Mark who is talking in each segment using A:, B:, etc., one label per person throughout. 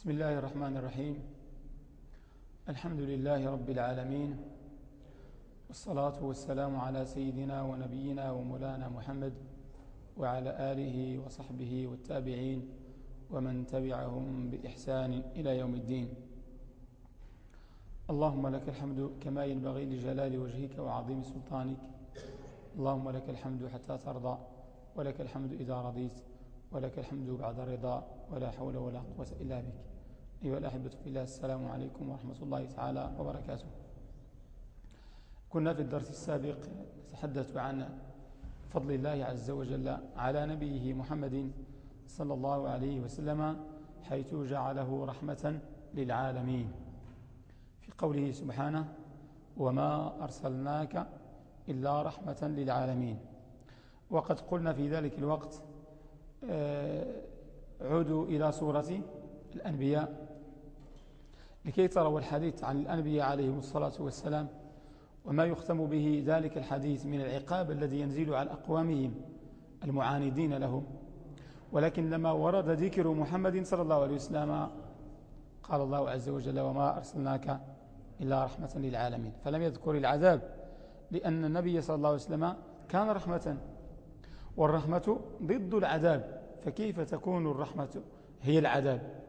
A: بسم الله الرحمن الرحيم الحمد لله رب العالمين والصلاة والسلام على سيدنا ونبينا ومولانا محمد وعلى آله وصحبه والتابعين ومن تبعهم بإحسان إلى يوم الدين اللهم لك الحمد كما ينبغي لجلال وجهك وعظيم سلطانك اللهم لك الحمد حتى ترضى ولك الحمد إذا رضيت ولك الحمد بعد الرضا ولا حول ولا قوة إلا بك أيها الأحبة في الله السلام عليكم ورحمة الله تعالى وبركاته كنا في الدرس السابق نتحدث عن فضل الله عز وجل على نبيه محمد صلى الله عليه وسلم حيث جعله رحمة للعالمين في قوله سبحانه وما أرسلناك إلا رحمة للعالمين وقد قلنا في ذلك الوقت آه، عودوا إلى سورة الأنبياء لكي تروا الحديث عن الأنبياء عليهم الصلاة والسلام وما يختم به ذلك الحديث من العقاب الذي ينزل على أقوامهم المعاندين لهم ولكن لما ورد ذكر محمد صلى الله عليه وسلم قال الله عز وجل وما أرسلناك إلا رحمة للعالمين فلم يذكر العذاب لأن النبي صلى الله عليه وسلم كان رحمة والرحمة ضد العذاب فكيف تكون الرحمة هي العذاب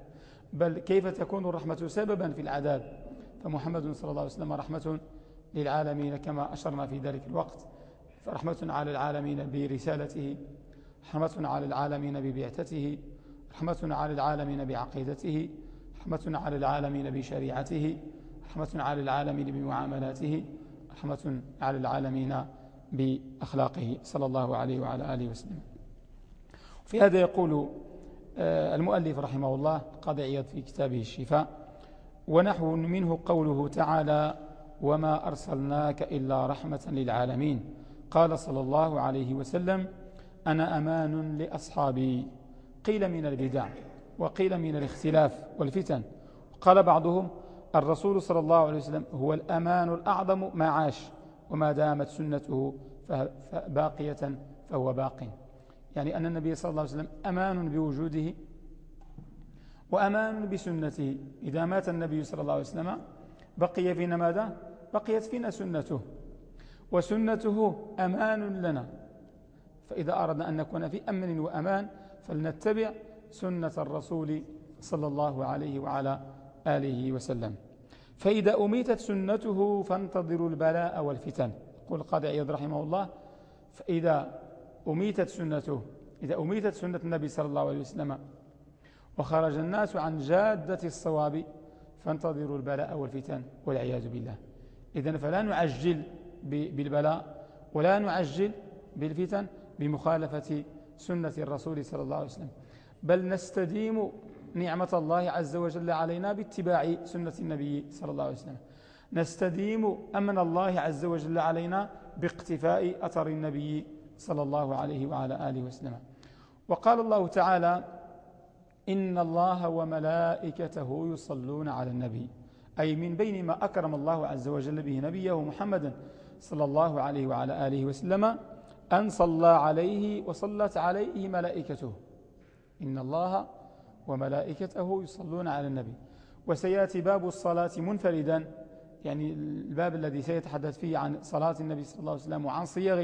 A: بل كيف تكون الرحمة سببا في العذاب فمحمد صلى الله عليه وسلم رحمة للعالمين كما أشرنا في ذلك الوقت فرحمة على العالمين برسالته رحمة على العالمين ببعثته رحمة على العالمين بعقيدته رحمة على العالمين بشريعته رحمة على العالمين بمعاملاته رحمة على العالمين بأخلاقه صلى الله عليه وعلى آله وسلم في هذا يقول آه، المؤلف رحمه الله قاضي عياض في كتابه الشفاء ونحو منه قوله تعالى وما أرسلناك إلا رحمة للعالمين قال صلى الله عليه وسلم أنا أمان لأصحابي قيل من البدع وقيل من الاختلاف والفتن قال بعضهم الرسول صلى الله عليه وسلم هو الأمان الأعظم ما عاش وما دامت سنته باقية فهو باق يعني أن النبي صلى الله عليه وسلم أمان بوجوده وأمان بسنته إذا مات النبي صلى الله عليه وسلم بقي فينا ماذا؟ بقيت فينا سنته وسنته أمان لنا فإذا أردنا أن نكون في أمن وأمان فلنتبع سنة الرسول صلى الله عليه وعلى آله وسلم فإذا أميتت سنته فانتظروا البلاء والفتن قل قاضي عيد رحمه الله فإذا أميتت سنته إذا أميتت سنة النبي صلى الله عليه وسلم وخرج الناس عن جادة الصواب فانتظروا البلاء والفتن والعياذ بالله إذا فلا نعجل بالبلاء ولا نعجل بالفتن بمخالفة سنة الرسول صلى الله عليه وسلم بل نستديم نعمة الله عز وجل علينا باتباع سنة النبي صلى الله عليه وسلم نستديم أمن الله عز وجل علينا باقتفاء أثر النبي صلى الله عليه وعلى آله وسلم وقال الله تعالى إن الله وملائكته يصلون على النبي أي من بين ما أكرم الله عز وجل به نبيه محمدا صلى الله عليه وعلى آله وسلم أن صلى عليه وصلت عليه ملائكته إن الله وملائكته يصلون على النبي وسيأتي باب الصلاة منفردا يعني الباب الذي سيتحدث فيه عن صلاة النبي صلى الله عليه وسلم وعن صيغ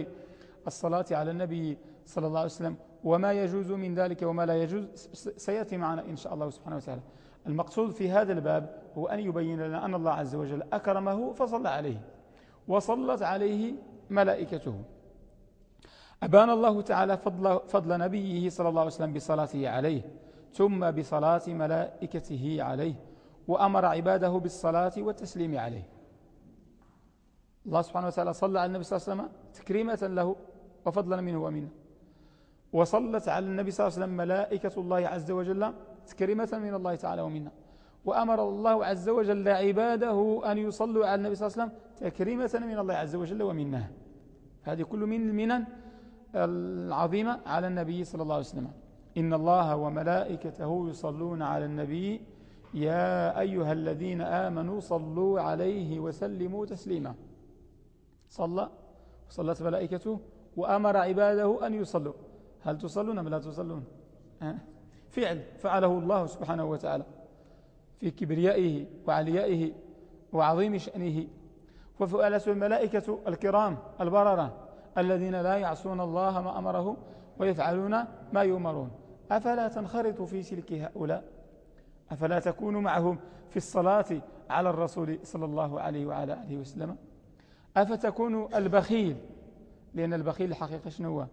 A: الصلاة على النبي صلى الله عليه وسلم وما يجوز من ذلك وما لا يجوز سيأتي معنا إن شاء الله سبحانه وتعالى المقصود في هذا الباب هو أن يبين لنا أن الله عز وجل أكرمه فصلى عليه وصلت عليه ملائكته أبان الله تعالى فضل, فضل نبيه صلى الله عليه وسلم بصلاته عليه ثم بصلاة ملائكته عليه وأمر عباده بالصلاة والتسليم عليه الله سبحانه وتعالى صلى على النبي صلى الله عليه وسلم تكريمة له وفضلا منه ومنه وصلت على النبي صلى الله عليه وسلم ملائكة الله عز وجل تكرمة من الله تعالى ومنا وأمر الله عز وجل عباده أن يصلوا على النبي صلى الله عليه وسلم تكريمة من الله عز وجل ومنه هذه كل من المنن العظيمة على النبي صلى الله عليه وسلم إن الله وملائكته يصلون على النبي يا أيها الذين آمنوا صلوا عليه وسلموا تسليما صلى وصلت ملائكته وأمر عباده أن يصلوا هل تصلون أم لا تصلون فعل فعله الله سبحانه وتعالى في كبريائه وعليائه وعظيم شأنه وفعلته الملائكة الكرام البررة الذين لا يعصون الله ما أمره ويفعلون ما يؤمرون أفلا تنخرط في سلك هؤلاء أفلا تكون معهم في الصلاة على الرسول صلى الله عليه وعلى آله وسلم أفتكون البخيل لأن البخيل الحقيقة شنو هو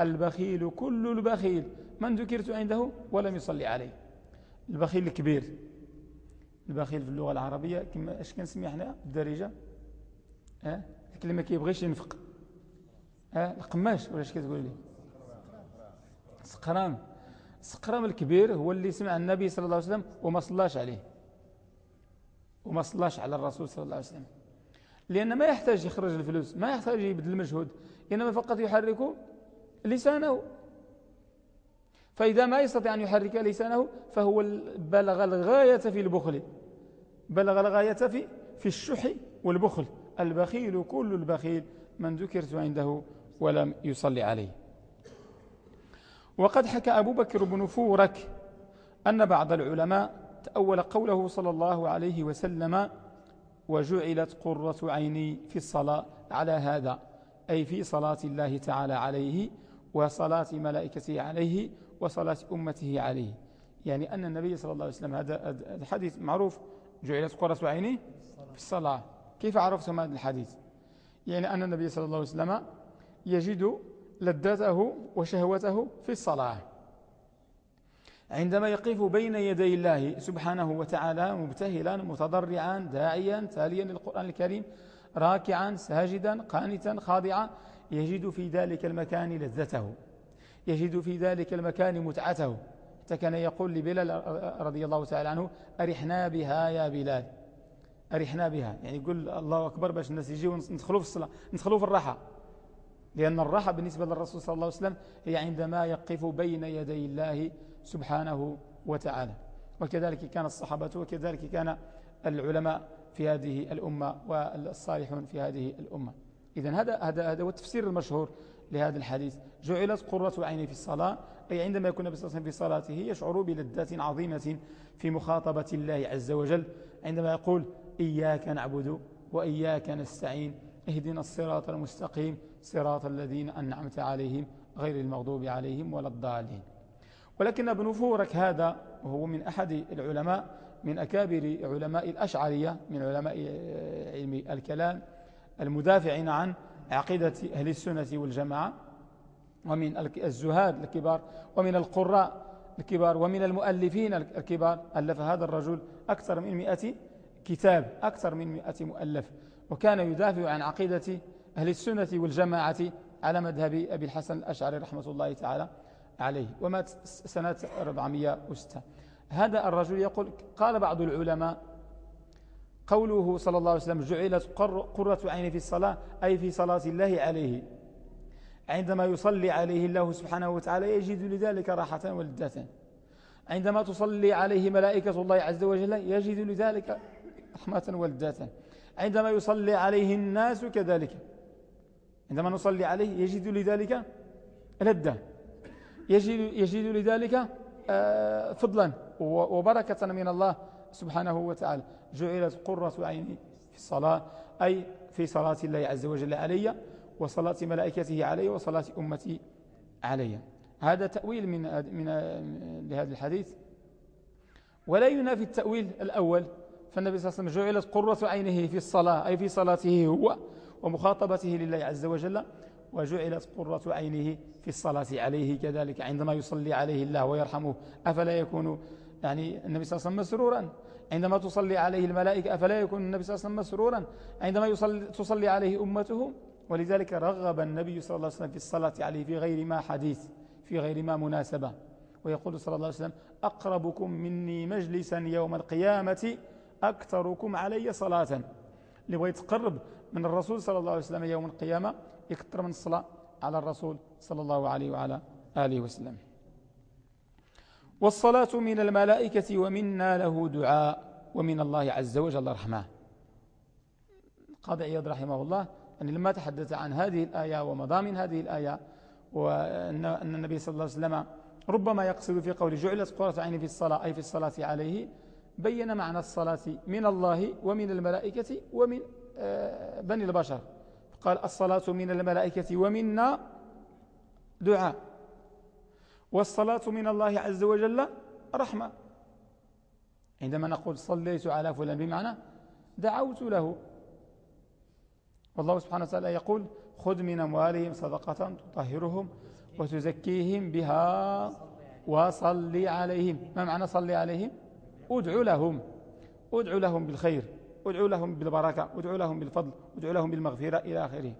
A: البخيل كل البخيل من ذكرت عنده ولم يصلي عليه البخيل الكبير البخيل في اللغة العربية كما اش كنسمي احنا بالدارجة ها اللي ما كيبغيش ينفق ها القماش ولا اش كتقول لي سقرام سقرام الكبير هو اللي سمع النبي صلى الله عليه وسلم وما صلاش عليه وما صلاش على الرسول صلى الله عليه وسلم لأن ما يحتاج يخرج الفلوس ما يحتاج يبذل المجهود إنما فقط يحرك لسانه فإذا ما يستطيع أن يحرك لسانه فهو بلغ الغاية في البخل بلغ الغاية في في الشح والبخل البخيل كل البخيل من ذكرت عنده ولم يصلي عليه وقد حكى أبو بكر بن فورك أن بعض العلماء تأول قوله صلى الله عليه وسلم وجعلت قرة عيني في الصلاة على هذا أي في صلاة الله تعالى عليه وصلاة ملائكته عليه وصلاة أمته عليه يعني أن النبي صلى الله عليه وسلم هذا الحديث معروف جعلت قرة عيني في الصلاة كيف عرفتم هذا الحديث يعني أن النبي صلى الله عليه وسلم يجد لذته وشهوته في الصلاة عندما يقف بين يدي الله سبحانه وتعالى مبتهلا متضرعا داعيا تاليا للقرآن الكريم راكعا ساجدا قانتا خاضعا يجد في ذلك المكان لذته يجد في ذلك المكان متعته حتى كان يقول لبلال رضي الله تعالى عنه أرحنا بها يا بلال أرحنا بها يعني يقول الله أكبر باش الناس يجيوا ندخلوا في الصلاة ندخلوا في الراحة لأن الراحة بالنسبة للرسول صلى الله عليه وسلم هي عندما يقف بين يدي الله سبحانه وتعالى وكذلك كان الصحابة وكذلك كان العلماء في هذه الأمة والصالحون في هذه الأمة إذا هذا هذا هذا هو التفسير المشهور لهذا الحديث جعلت قرة عيني في الصلاة أي عندما يكون النبي صلى الله عليه وسلم في صلاته يشعر بلذة عظيمة في مخاطبة الله عز وجل عندما يقول إياك نعبد وإياك نستعين اهدنا الصراط المستقيم صراط الذين أنعمت عليهم غير المغضوب عليهم ولا الضالين ولكن ابن فورك هذا وهو من أحد العلماء من أكابر علماء الأشعرية من علماء آه، علم الكلام المدافعين عن عقيدة أهل السنة والجماعة ومن الزهاد الكبار ومن القراء الكبار ومن المؤلفين الكبار ألف هذا الرجل أكثر من مئة كتاب أكثر من مئة مؤلف وكان يدافع عن عقيدة أهل السنة والجماعة على مذهب أبي الحسن الأشعري رحمة الله تعالى عليه ومات سنة 406 هذا الرجل يقول قال بعض العلماء قوله صلى الله عليه وسلم جعلت قرة عيني في الصلاة أي في صلاة الله عليه عندما يصلي عليه الله سبحانه وتعالى يجد لذلك راحة ولذة عندما تصلي عليه ملائكة الله عز وجل يجد لذلك رحمة ولذة عندما يصلي عليه الناس كذلك عندما نصلي عليه يجد لذلك لذة يجد, يجد لذلك آه، فضلا وبركة من الله سبحانه وتعالى جعلت قرة عيني في الصلاة أي في صلاة الله عز وجل علي وصلاة ملائكته علي وصلاة أمتي علي هذا تأويل من من لهذا الحديث ولا ينافي التأويل الأول فالنبي صلى الله عليه وسلم جعلت قرة عينه في الصلاة أي في صلاته هو ومخاطبته لله عز وجل وجعلت قرة عينه في الصلاة عليه كذلك عندما يصلي عليه الله ويرحمه أفلا يكون يعني النبي صلى الله عليه وسلم مسرورا عندما تصلي عليه الملائكة أفلا يكون النبي صلى الله عليه وسلم مسرورا عندما يصلي تصلي عليه أمته ولذلك رغب النبي صلى الله عليه وسلم في الصلاة عليه في غير ما حديث في غير ما مناسبة ويقول صلى الله عليه وسلم أقربكم مني مجلسا يوم القيامة أكثركم علي صلاة اللي بغى يتقرب من الرسول صلى الله عليه وسلم يوم القيامة يكثر من الصلاة على الرسول صلى الله عليه وعلى آله وسلم والصلاة من الملائكة ومنا له دعاء ومن الله عز وجل رحمة قاضي عياد رحمه الله أن لما تحدث عن هذه الآية ومضامن هذه الآية وأن النبي صلى الله عليه وسلم ربما يقصد في قول جعلت قرة عيني في الصلاة أي في الصلاة عليه بين معنى الصلاة من الله ومن الملائكة ومن آه، بني البشر قال الصلاة من الملائكة ومنا دعاء والصلاة من الله عز وجل رحمة عندما نقول صليت على فلان بمعنى دعوت له والله سبحانه وتعالى يقول خذ من أموالهم صدقة تطهرهم وتزكيهم بها وصلي عليهم ما معنى صلي عليهم ادعو لهم ادعو لهم بالخير ادعو لهم بالبركة ادعو لهم بالفضل ادعو لهم بالمغفرة إلى آخره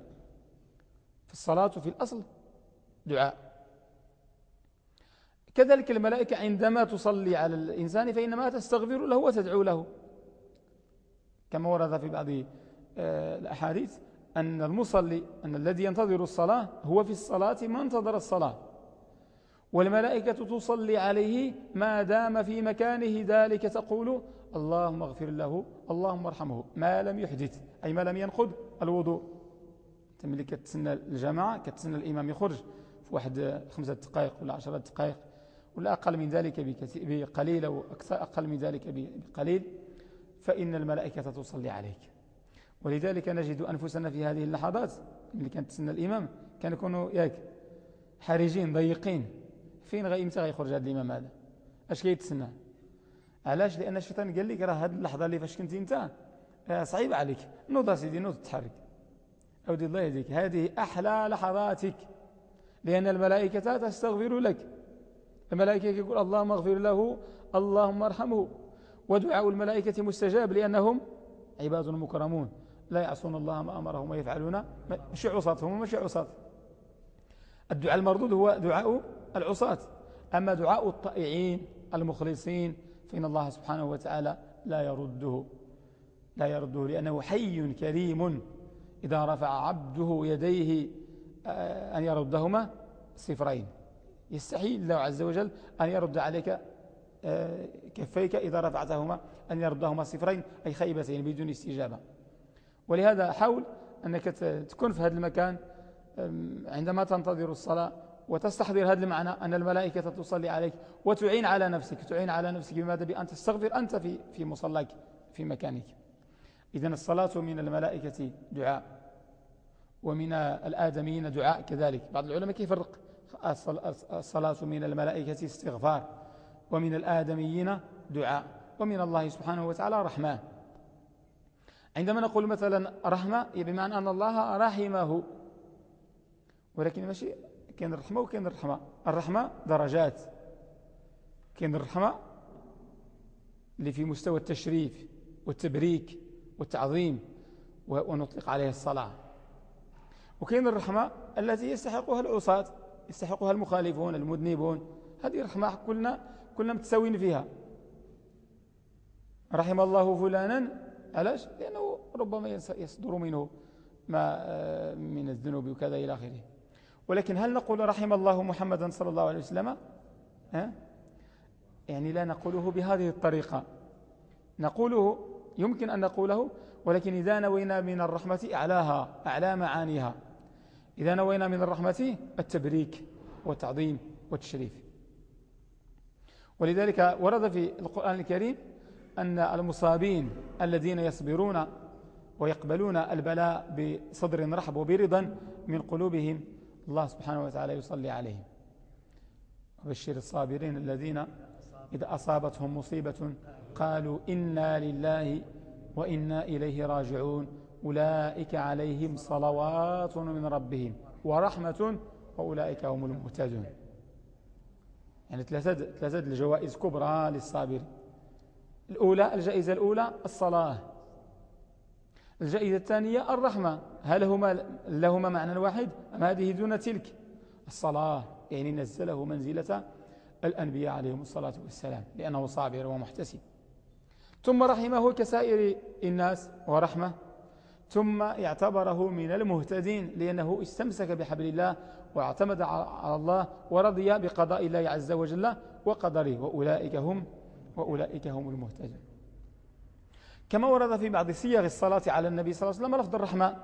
A: فالصلاة في الأصل دعاء كذلك الملائكة عندما تصلي على الإنسان فإنما تستغفر له وتدعو له كما ورد في بعض آه، الأحاديث أن المصلي أن الذي ينتظر الصلاة هو في الصلاة ما انتظر الصلاة والملائكة تصلي عليه ما دام في مكانه ذلك تقول اللهم اغفر له اللهم ارحمه ما لم يحدث أي ما لم ينقض الوضوء تملك كتسنى الجماعة كتسنى الإمام يخرج في واحد خمسة دقائق ولا عشرة دقائق ولا أقل من ذلك بكثير بقليل أو أقل من ذلك بقليل فإن الملائكة تصلي عليك ولذلك نجد أنفسنا في هذه اللحظات اللي كانت سن الإمام كان يكونوا ياك حرجين ضيقين فين غي امتى غيخرج هذا الإمام هذا اش كيتسنى علاش لأن الشيطان قال لك راه هذه اللحظة اللي فاش كنت انت آه، صعيب عليك نوض سيدي نوض تحرك أودي الله يهديك هذه أحلى لحظاتك لأن الملائكة تستغفر لك الملائكة يقول اللهم اغفر له اللهم ارحمه ودعاء الملائكة مستجاب لأنهم عباد مكرمون لا يعصون الله ما أمرهم ويفعلون مش عصاتهم ومش عصات الدعاء المردود هو دعاء العصاة أما دعاء الطائعين المخلصين فإن الله سبحانه وتعالى لا يرده لا يرده لأنه حي كريم إذا رفع عبده يديه آه، أن يردهما صفرين يستحي الله عز وجل أن يرد عليك آه، كفيك إذا رفعتهما أن يردهما صفرين أي خيبتين بدون استجابة ولهذا حاول أنك تكون في هذا المكان عندما تنتظر الصلاة وتستحضر هذا المعنى أن الملائكة تصلي عليك وتعين على نفسك تعين على نفسك بماذا بأن تستغفر أنت في في مصلاك في مكانك إذا الصلاة من الملائكة دعاء ومن الآدميين دعاء كذلك بعض العلماء كيف يفرق الصلاة من الملائكة استغفار ومن الآدميين دعاء ومن الله سبحانه وتعالى رحمة عندما نقول مثلا رحمة إيه بمعنى أن الله رحمه ولكن ماشي كان الرحمة وكان الرحمة الرحمة درجات كان الرحمة اللي في مستوى التشريف والتبريك والتعظيم ونطلق عليها الصلاة وكاين الرحمة التي يستحقها العصاة يستحقها المخالفون المذنبون هذه الرحمة كلنا كلنا متساويين فيها رحم الله فلانا علاش لأنه ربما يصدر منه ما من الذنوب وكذا إلى آخره ولكن هل نقول رحم الله محمدا صلى الله عليه وسلم ها؟ يعني لا نقوله بهذه الطريقة نقوله يمكن أن نقوله ولكن إذا نوينا من الرحمة أعلاها أعلى معانيها إذا نوينا من الرحمة التبريك والتعظيم والتشريف ولذلك ورد في القرآن الكريم أن المصابين الذين يصبرون ويقبلون البلاء بصدر رحب وبرضا من قلوبهم الله سبحانه وتعالى يصلي عليهم وبشر الصابرين الذين إذا أصابتهم مصيبة قالوا إنا لله وإنا إليه راجعون أولئك عليهم صلوات من ربهم ورحمة وأولئك هم المهتدون يعني ثلاثة, ثلاثة الجوائز كبرى للصابر الأولى الجائزة الأولى الصلاة الجائزة الثانية الرحمة هل هما لهما معنى واحد أم هذه دون تلك الصلاة يعني نزله منزلة الأنبياء عليهم الصلاة والسلام لأنه صابر ومحتسب ثم رحمه كسائر الناس ورحمة ثم اعتبره من المهتدين لأنه استمسك بحبل الله واعتمد على الله ورضي بقضاء الله عز وجل وقدره وأولئك هم, وأولئك هم المهتدون كما ورد في بعض صيغ الصلاة على النبي صلى الله عليه وسلم لفظ الرحمة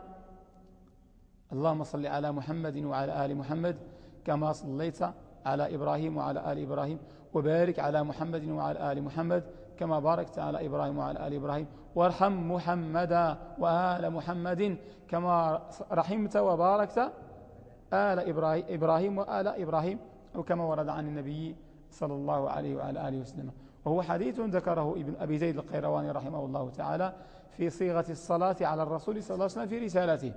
A: اللهم صل على محمد وعلى آل محمد كما صليت على إبراهيم وعلى آل إبراهيم وبارك على محمد وعلى آل محمد كما باركت على إبراهيم وعلى آل إبراهيم وارحم محمدا وآل محمد كما رحمت وباركت آل إبراهيم, وآل إبراهيم أو كما ورد عن النبي صلى الله عليه وعلى آله وسلم وهو حديث ذكره ابن أبي زيد القيرواني رحمه الله تعالى في صيغة الصلاة على الرسول صلى الله عليه وسلم في رسالته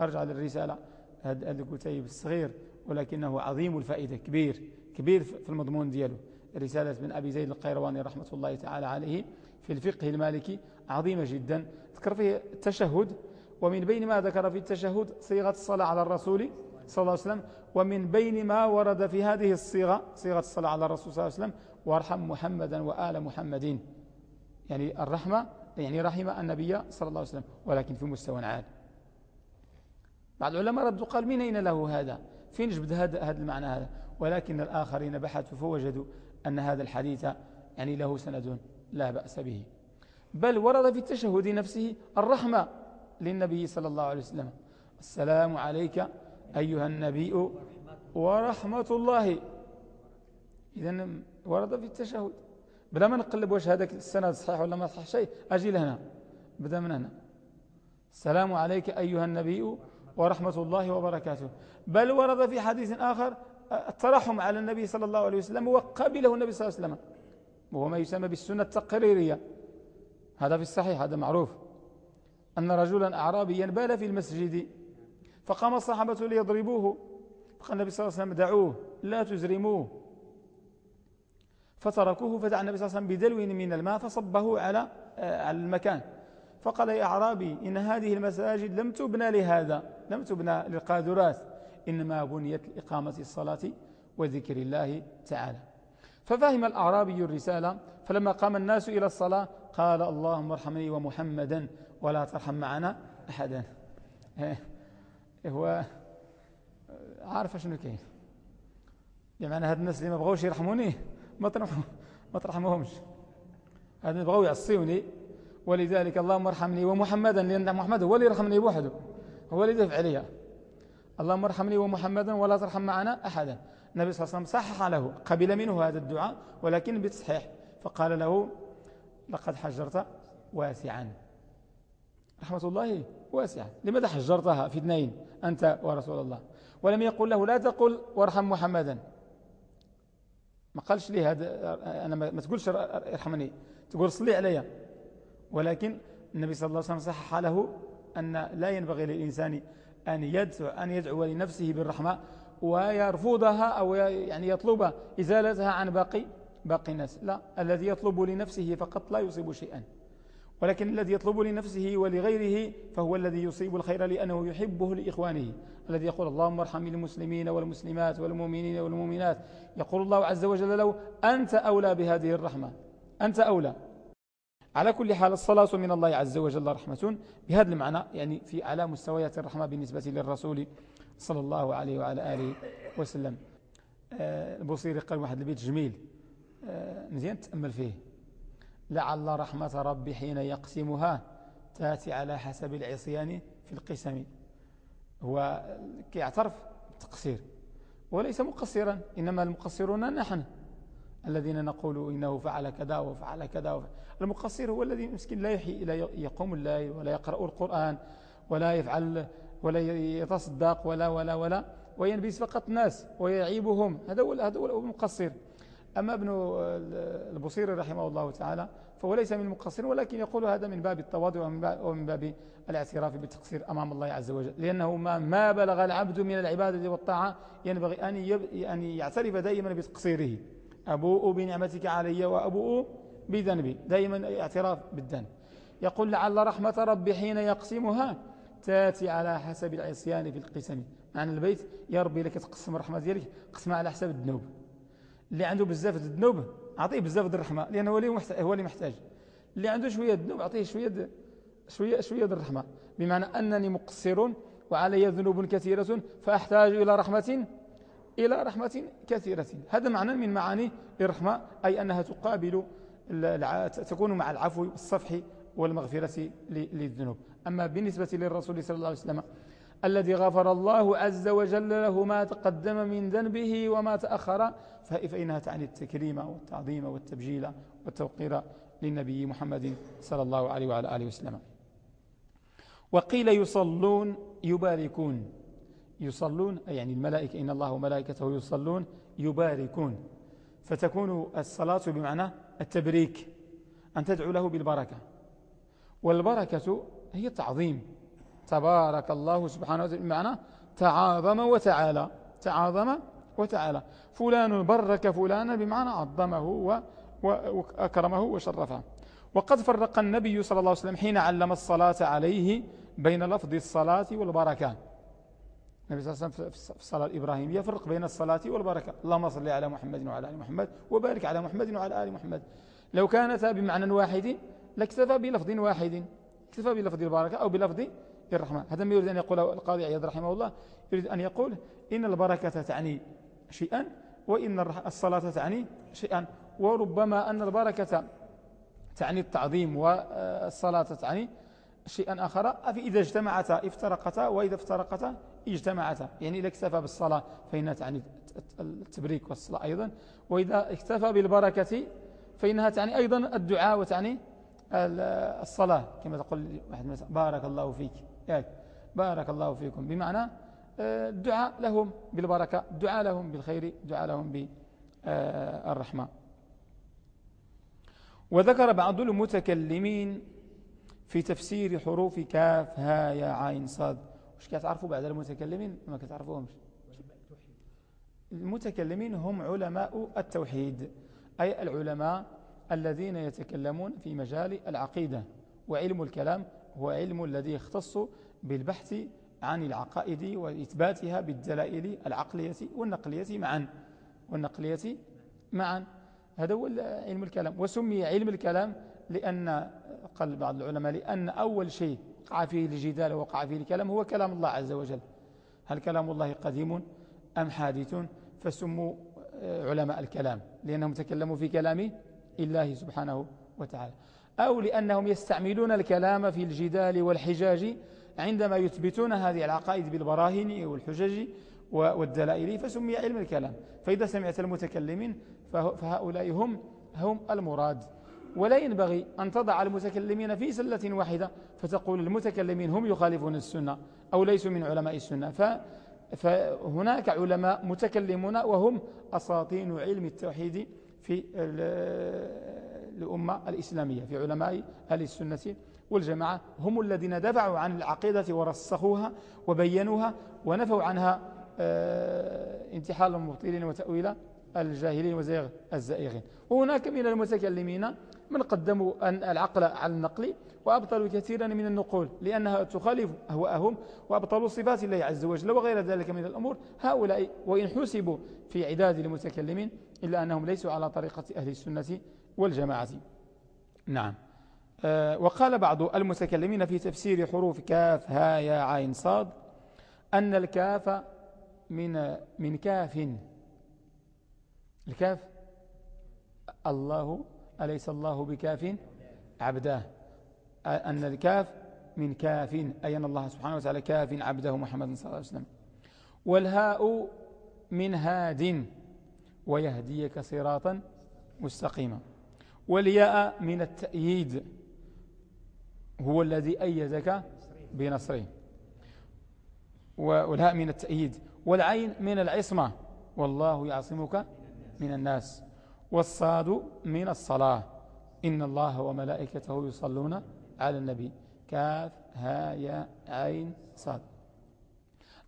A: أرجع للرسالة هذا الكتيب الصغير ولكنه عظيم الفائدة كبير كبير في المضمون دياله رسالة من أبي زيد القيرواني رحمة الله تعالى عليه في الفقه المالكي عظيمة جدا ذكر فيه التشهد ومن بين ما ذكر في التشهد صيغة الصلاة على الرسول صلى الله عليه وسلم ومن بين ما ورد في هذه الصيغة صيغة الصلاة على الرسول صلى الله عليه وسلم وارحم محمدا وآل محمدين يعني الرحمة يعني رحم النبي صلى الله عليه وسلم ولكن في مستوى عال بعض العلماء ردوا قال من أين له هذا فين جبد هذا المعنى هذا ولكن الآخرين بحثوا فوجدوا أن هذا الحديث يعني له سند لا بأس به بل ورد في التشهد نفسه الرحمة للنبي صلى الله عليه وسلم السلام عليك أيها النبي ورحمة الله إذا ورد في التشهد بلا ما نقلب واش هذاك السند صحيح ولا ما صحيح شيء أجي لهنا بدأ من هنا السلام عليك أيها النبي ورحمة الله وبركاته بل ورد في حديث آخر الترحم على النبي صلى الله عليه وسلم وقبله النبي صلى الله عليه وسلم وهو ما يسمى بالسنة التقريرية هذا في الصحيح هذا معروف أن رجلا أعرابيا بال في المسجد فقام الصحابة ليضربوه فقال النبي صلى الله عليه وسلم دعوه لا تزرموه فتركوه فدعا النبي صلى الله عليه وسلم بدلو من الماء فصبه على آه، على المكان فقال يا أعرابي إن هذه المساجد لم تبنى لهذا لم تبنى للقادرات إنما بنيت لإقامة الصلاة وذكر الله تعالى ففهم الأعرابي الرسالة فلما قام الناس إلى الصلاة قال اللهم ارحمني ومحمدا ولا ترحم معنا أحدا هو إيه، عارف شنو كاين يعني هاد الناس اللي ما بغاوش يرحموني ما ترحمهم ما ترحموهمش هاد بغاو يعصيوني ولذلك اللهم ارحمني ومحمدا لأن محمد هو اللي يرحمني بوحده هو اللي دفع عليها اللهم ارحمني ومحمدا ولا ترحم معنا أحدا النبي صلى الله عليه وسلم صحح له قبل منه هذا الدعاء ولكن بتصحيح فقال له لقد حجرت واسعا رحمة الله واسعة لماذا حجرتها في اثنين أنت ورسول الله ولم يقل له لا تقل وارحم محمدا ما قالش لي هذا أنا ما تقولش ارحمني تقول صلي علي ولكن النبي صلى الله عليه وسلم صحح له أن لا ينبغي للإنسان أن يدعو, أن يدعو لنفسه بالرحمة ويرفضها أو يعني يطلب إزالتها عن باقي باقي الناس لا الذي يطلب لنفسه فقط لا يصيب شيئا ولكن الذي يطلب لنفسه ولغيره فهو الذي يصيب الخير لأنه يحبه لإخوانه الذي يقول اللهم ارحم المسلمين والمسلمات والمؤمنين والمؤمنات يقول الله عز وجل له أنت أولى بهذه الرحمة أنت أولى على كل حال الصلاة من الله عز وجل رحمة بهذا المعنى يعني في أعلى مستويات الرحمة بالنسبة للرسول صلى الله عليه وعلى آله وسلم آه، البوصيري قال واحد البيت جميل آه، مزيان تأمل فيه لعل رحمة ربي حين يقسمها تاتي على حسب العصيان في القسم هو كيعترف بالتقصير وليس مقصرا إنما المقصرون نحن الذين نقول إنه فعل كذا وفعل كذا المقصر هو الذي مسكين لا يحيي إلى يقوم الليل ولا يقرأ القرآن ولا يفعل ولا يتصدق ولا ولا ولا وينبس فقط الناس ويعيبهم هذا هو هذا هو المقصر أما ابن البصير رحمه الله تعالى فهو ليس من المقصر ولكن يقول هذا من باب التواضع ومن باب الاعتراف بالتقصير أمام الله عز وجل لأنه ما, ما بلغ العبد من العبادة والطاعة ينبغي أن, أن يعترف دائما بتقصيره أبوء بنعمتك علي وأبوء بذنبي دائما اعتراف بالذنب يقول لعل رحمة ربي حين يقسمها تاتي على حسب العصيان في القسم معنى البيت يا ربي لك تقسم الرحمة ديالك قسمها على حسب الذنوب اللي عنده بزاف الذنوب أعطيه بزاف الرحمة لأنه هو اللي محتاج اللي عنده شوية الذنوب أعطيه شوية شوية شوية الرحمة بمعنى أنني مقصر وعلي ذنوب كثيرة فأحتاج إلى رحمة إلى رحمة كثيرة هذا معنى من معاني الرحمة أي أنها تقابل تكون مع العفو والصفح والمغفرة للذنوب أما بالنسبة للرسول صلى الله عليه وسلم الذي غفر الله عز وجل له ما تقدم من ذنبه وما تأخر فإنها تعني التكريم والتعظيم والتبجيل والتوقير للنبي محمد صلى الله عليه وعلى آله وسلم وقيل يصلون يباركون يصلون يعني الملائكة إن الله وملائكته يصلون يباركون فتكون الصلاة بمعنى التبريك أن تدعو له بالبركة والبركة هي التعظيم تبارك الله سبحانه وتعالى بمعنى تعاظم وتعالى تعاظم وتعالى فلان برك فلانا بمعنى عظمه وأكرمه وشرفه وقد فرق النبي صلى الله عليه وسلم حين علم الصلاة عليه بين لفظ الصلاة والبركة النبي صلى الله عليه وسلم في الصلاة الإبراهيمية فرق بين الصلاة والبركة اللهم صل على محمد وعلى آل محمد وبارك على محمد وعلى آل محمد لو كانتا بمعنى واحد لاكتفى بلفظ واحد اكتفى بلفظ البركة أو بلفظ الرحمة هذا ما يريد أن يقول القاضي عياد رحمه الله يريد أن يقول إن البركة تعني شيئا وإن الصلاة تعني شيئا وربما أن البركة تعني التعظيم والصلاة تعني شيئا آخر إذا اجتمعتا افترقتا وإذا افترقتا اجتمعتا يعني إذا اكتفى بالصلاة فإنها تعني التبريك والصلاة أيضا وإذا اكتفى بالبركة فإنها تعني أيضا الدعاء وتعني الصلاة كما تقول واحد مثلا بارك الله فيك يعني بارك الله فيكم بمعنى آه، الدعاء لهم بالبركة الدعاء لهم بالخير الدعاء لهم بالرحمة وذكر بعض المتكلمين في تفسير حروف كاف ها يا عين صاد مش كتعرفوا بعد المتكلمين ما كتعرفوهمش المتكلمين هم علماء التوحيد أي العلماء الذين يتكلمون في مجال العقيدة وعلم الكلام هو علم الذي يختص بالبحث عن العقائد وإثباتها بالدلائل العقلية والنقلية معا والنقلية معا هذا هو علم الكلام وسمي علم الكلام لأن قال بعض العلماء لأن أول شيء وقع فيه الجدال وقع فيه الكلام هو كلام الله عز وجل هل كلام الله قديم أم حادث فسموا آه، علماء الكلام لأنهم تكلموا في كلام الله سبحانه وتعالى أو لأنهم يستعملون الكلام في الجدال والحجاج عندما يثبتون هذه العقائد بالبراهين والحجج والدلائل فسمي علم الكلام فإذا سمعت المتكلمين فهؤلاء هم هم المراد ولا ينبغي أن تضع المتكلمين في سلة واحدة فتقول المتكلمين هم يخالفون السنة أو ليسوا من علماء السنة ف فهناك علماء متكلمون وهم أساطين علم التوحيد في الأمة الإسلامية في علماء أهل السنة والجماعة هم الذين دفعوا عن العقيدة ورسخوها وبينوها ونفوا عنها آه، انتحال المبطلين وتأويل الجاهلين وزيغ الزائغين وهناك من المتكلمين من قدموا أن العقل على النقل وأبطلوا كثيرا من النقول لأنها تخالف أهواءهم وأبطلوا صفات الله عز وجل وغير ذلك من الأمور هؤلاء وإن حسبوا في عداد المتكلمين إلا أنهم ليسوا على طريقة أهل السنة والجماعة نعم آه، وقال بعض المتكلمين في تفسير حروف كاف ها يا عين صاد أن الكاف من من كاف الكاف الله أليس الله بكاف عبده أن الكاف من كاف أي أن الله سبحانه وتعالى كاف عبده محمد صلى الله عليه وسلم والهاء من هاد ويهديك صراطا مستقيما والياء من التأييد هو الذي أيدك بنصره والهاء من التأييد والعين من العصمة والله يعصمك من الناس والصاد من الصلاة إن الله وملائكته يصلون على النبي كاف ها يا عين صاد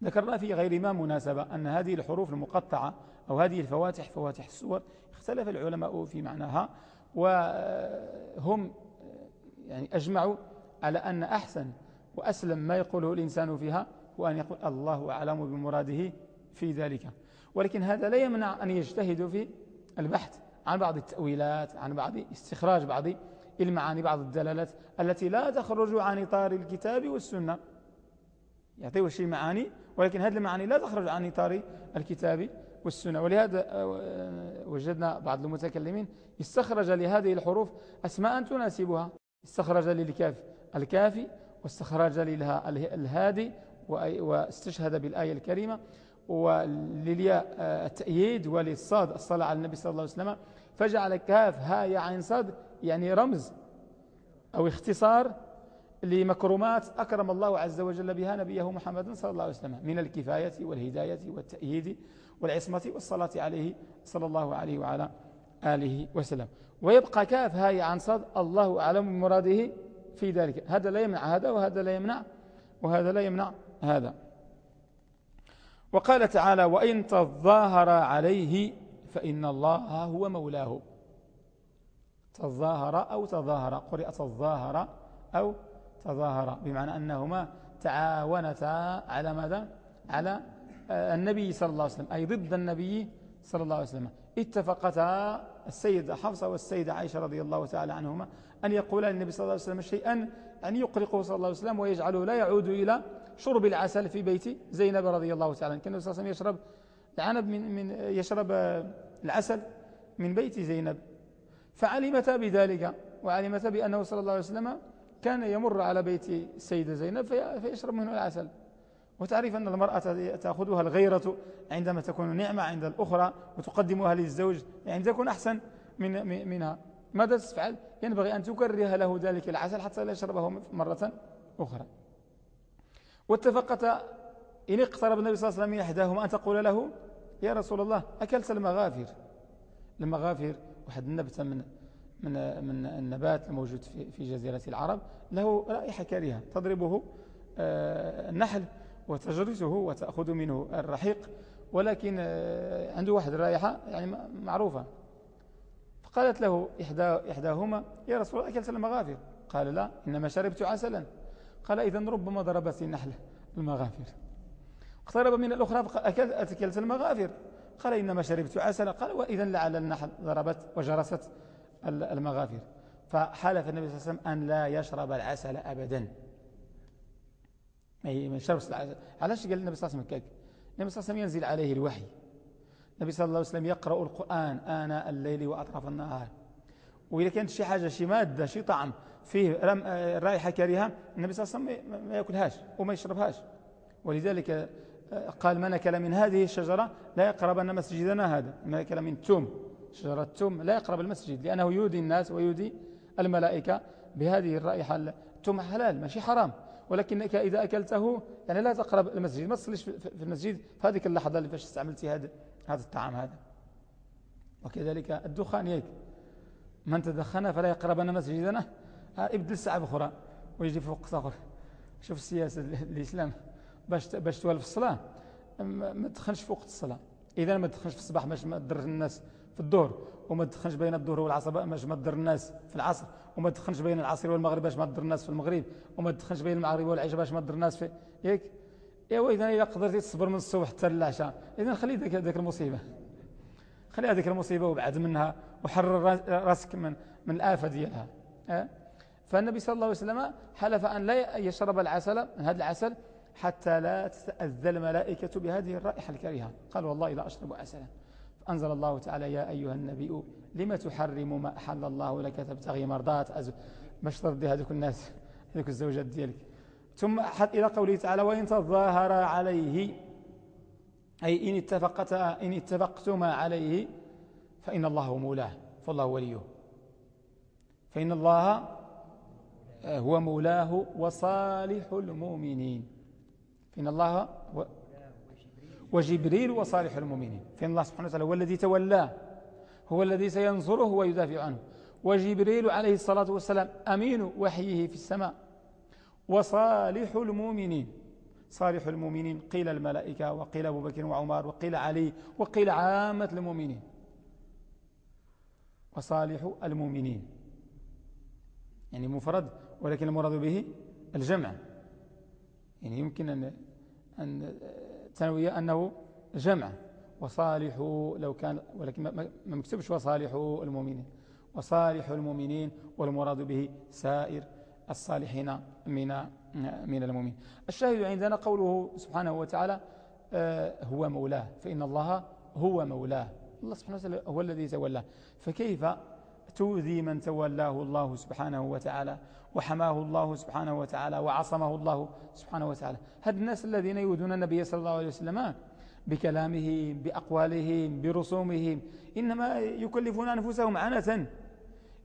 A: ذكرنا في غير ما مناسبة أن هذه الحروف المقطعة أو هذه الفواتح فواتح السور اختلف العلماء في معناها وهم يعني أجمعوا على أن أحسن وأسلم ما يقوله الإنسان فيها هو أن يقول الله أعلم بمراده في ذلك ولكن هذا لا يمنع أن يجتهد في البحث عن بعض التأويلات عن بعض استخراج بعض المعاني بعض الدلالات التي لا تخرج عن إطار الكتاب والسنة يعطيه شيء معاني ولكن هذه المعاني لا تخرج عن إطار الكتاب والسنة ولهذا آه، آه، وجدنا بعض المتكلمين استخرج لهذه الحروف أسماء تناسبها استخرج للكاف الكافي واستخرج لها الهادي واستشهد بالآية الكريمة وللياء آه، التأييد وللصاد الصلاة على النبي صلى الله عليه وسلم فجعل كاف ها يا عين صاد يعني رمز أو اختصار لمكرمات أكرم الله عز وجل بها نبيه محمد صلى الله عليه وسلم من الكفاية والهداية والتأييد والعصمة والصلاة عليه صلى الله عليه وعلى آله وسلم ويبقى كاف هاي عن صد الله أعلم بمراده في ذلك هذا لا يمنع هذا وهذا لا يمنع وهذا لا يمنع هذا وقال تعالى وإن تظاهر عليه فإن الله هو مولاه تظاهر أو تظاهر قرئ تظاهر أو تظاهر بمعنى أنهما تعاونتا على ماذا على آه، النبي صلى الله عليه وسلم أي ضد النبي صلى الله عليه وسلم اتفقتا السيدة حفصة والسيدة عائشة رضي الله تعالى عنهما أن يقولا للنبي صلى الله عليه وسلم شيئا أن يقلقه صلى الله عليه وسلم ويجعله لا يعود إلى شرب العسل في بيت زينب رضي الله تعالى كان النبي صلى الله عليه وسلم يشرب العنب من, من يشرب آه، العسل من بيت زينب فعلمتا بذلك وعلمتا بأنه صلى الله عليه وسلم كان يمر على بيت السيدة زينب فيشرب منه العسل وتعرف أن المرأة تأخذها الغيرة عندما تكون نعمة عند الأخرى وتقدمها للزوج يعني تكون أحسن من منها ماذا تفعل؟ ينبغي أن تكره له ذلك العسل حتى لا يشربه مرة أخرى واتفقتا إن اقترب النبي صلى الله عليه وسلم من أحداهما أن تقول له يا رسول الله أكلت المغافر المغافر واحد النبتة من من من النبات الموجود في في جزيرة العرب له رائحة كريهة تضربه آه، النحل وتجرسه وتأخذ منه الرحيق ولكن آه، عنده واحد الرائحة يعني معروفة فقالت له إحدى إحداهما يا رسول الله أكلت المغافر قال لا إنما شربت عسلا قال إذا ربما ضربت النحل المغافر اقترب من الأخرى فأكلت اكلت المغافر قال إنما شربت عسل قال وإذا لعل النحل ضربت وجرست المغافر فحلف النبي صلى الله عليه وسلم أن لا يشرب العسل أبدا أي ما شرب العسل علاش قال النبي صلى الله عليه وسلم النبي صلى الله عليه وسلم ينزل عليه الوحي النبي صلى الله عليه وسلم يقرأ القرآن آناء الليل وأطراف النهار وإذا كانت شي حاجة شي مادة شي طعم فيه آه، رائحة كريهة النبي صلى الله عليه وسلم ما يأكلهاش وما يشربهاش ولذلك قال من أكل من هذه الشجرة لا يقربن مسجدنا هذا من أكل من توم شجرة توم لا يقرب المسجد لأنه يودي الناس ويودي الملائكة بهذه الرائحة التوم حلال ماشي حرام ولكنك إذا أكلته يعني لا تقرب المسجد ما تصليش في المسجد في هذه اللحظة اللي فاش استعملتي هذا هذا الطعام هذا وكذلك الدخان يك من تدخن فلا يقربن مسجدنا ابدل سعب أخرى ويجي فوق أخرى شوف السياسة الإسلام باش باش توالف الصلاة ما تدخلش في وقت الصلاة إذا ما تدخلش في الصباح باش ما تضر الناس في الظهر وما تدخلش بين الظهر والعصر باش ما تضر الناس في العصر وما تدخلش بين العصر والمغرب باش ما تضر الناس في المغرب وما تدخلش بين المغرب والعشاء باش ما تضر الناس في ياك ايوا اذا الا قدرتي تصبر من الصبح حتى للعشاء اذا خلي ذاك ذاك المصيبه خلي هذيك المصيبه وابعد منها وحرر راسك من من الافه ديالها فالنبي صلى الله عليه وسلم حلف ان لا يشرب العسل من هذا العسل حتى لا تتأذى الملائكة بهذه الرائحة الكريهة قال والله لا أشرب عسلا فأنزل الله تعالى يا أيها النبي لما تحرم ما أحل الله لك تبتغي مرضات مشطر دي هذوك الناس هذوك الزوجات ديالك ثم إلى قوله تعالى وإن تظاهر عليه أي إن, اتفقت إن اتفقتما عليه فإن الله مولاه فالله وليه فإن الله آه، هو مولاه وصالح المؤمنين فإن الله و... وجبريل وصالح المؤمنين فإن الله سبحانه وتعالى هو الذي تولاه هو الذي سينصره ويدافع عنه وجبريل عليه الصلاة والسلام أمين وحيه في السماء وصالح المؤمنين صالح المؤمنين قيل الملائكة وقيل أبو بكر وعمر وقيل علي وقيل عامة المؤمنين وصالح المؤمنين يعني مفرد ولكن المراد به الجمع يعني يمكن أن أن تنوية أنه جمع وصالح لو كان ولكن ما مكتبش وصالح المؤمنين وصالح المؤمنين والمراد به سائر الصالحين من من المؤمنين الشاهد عندنا قوله سبحانه وتعالى آه، هو مولاه فإن الله هو مولاه الله سبحانه وتعالى هو الذي تولاه فكيف تؤذي من تولاه الله سبحانه وتعالى وحماه الله سبحانه وتعالى وعصمه الله سبحانه وتعالى هاد الناس الذين يؤذون النبي صلى الله عليه وسلم بكلامهم بأقوالهم برسومهم إنما يكلفون أنفسهم عنة